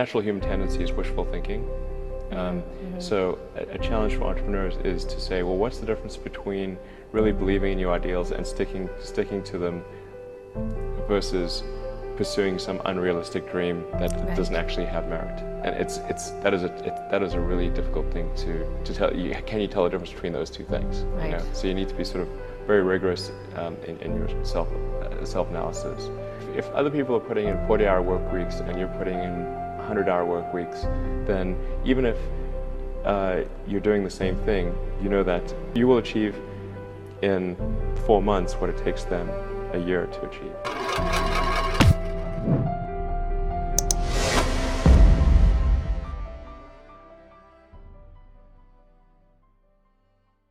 natural human tendency is wishful thinking. Um, So a, a challenge for entrepreneurs is to say, well, what's the difference between really believing in your ideals and sticking sticking to them versus pursuing some unrealistic dream that Right. doesn't actually have merit? And it's it's that is a it, that is a really difficult thing to to tell. You, can you tell the difference between those two things? You know? So you need to be sort of very rigorous um, in, in your self uh, self analysis. If other people are putting in 40 hour work weeks and you're putting in 100 hour work weeks, then even if uh, you're doing the same thing, you know that you will achieve in four months what it takes them a year to achieve.